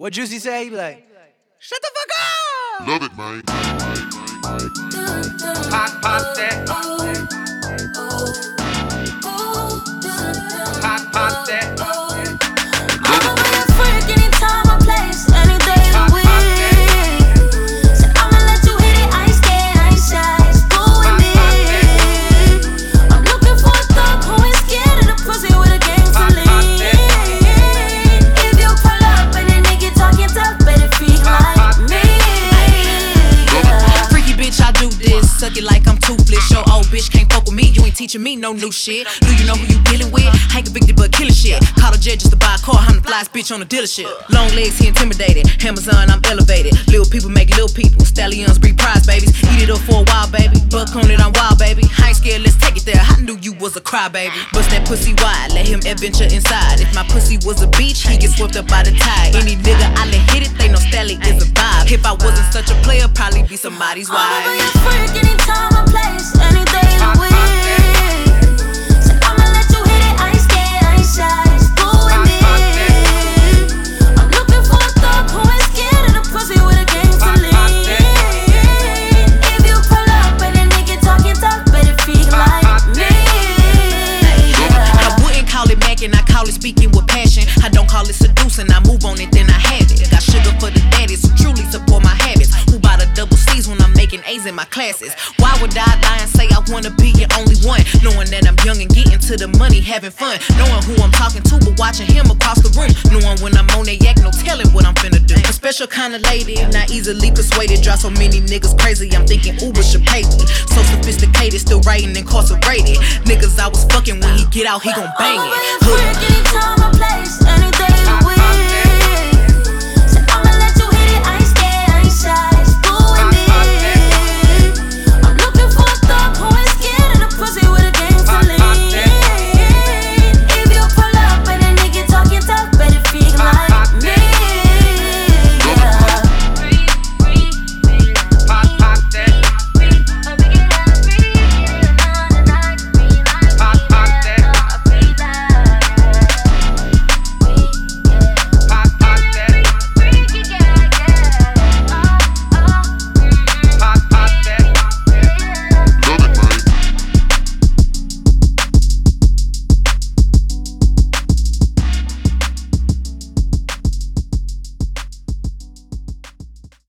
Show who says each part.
Speaker 1: What Juicy say? He be like, shut the fuck up.
Speaker 2: Love it, man.
Speaker 3: Pop, pop that.
Speaker 4: Suck it like I'm toothless. Your old bitch can't fuck with me. You ain't teaching me no new shit. Do you know who you dealing with? Ain't convicted but killing shit. Call a jet just to buy a car. I'm the flyest bitch on the dealership. Long legs, he intimidated. Amazon, I'm elevated. Little people make little people. Stallions breed prize babies. Eat it up for a while, baby. Buck on it, I'm wild, baby. I ain't scared, let's take it there. I knew you was a crybaby. Bust that pussy wide, let him adventure inside. If my pussy was a beach, he get swept up by the tide. Any nigga I let hit it, they know Stally is a. If I wasn't such a player, probably be somebody's
Speaker 5: wife. I'ma
Speaker 4: wife.
Speaker 5: a freak anytime I place, any day of the week. So I'ma let you hit it, I ain't scared, I ain't shy. It's cool with me. I'm looking for a thug who ain't scared of the pussy with a game to lean. If you pull up and a nigga talking tough, better freak like me.
Speaker 4: I wouldn't call it macking, I call it speaking with passion. I don't call it seducing, I move on it, then I have A's in my classes? Why would I lie and say I wanna be your only one? Knowing that I'm young and getting to the money, having fun. Knowing who I'm talking to, but watching him across the room. Knowing when I'm on that yak, no telling what I'm finna do. A special kind of lady, not easily persuaded. Drive so many niggas crazy, I'm thinking Uber should pay me. So sophisticated, still writing incarcerated. Niggas I was fucking when he get out, he gon' bang it. Hood.